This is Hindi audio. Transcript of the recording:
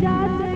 जाते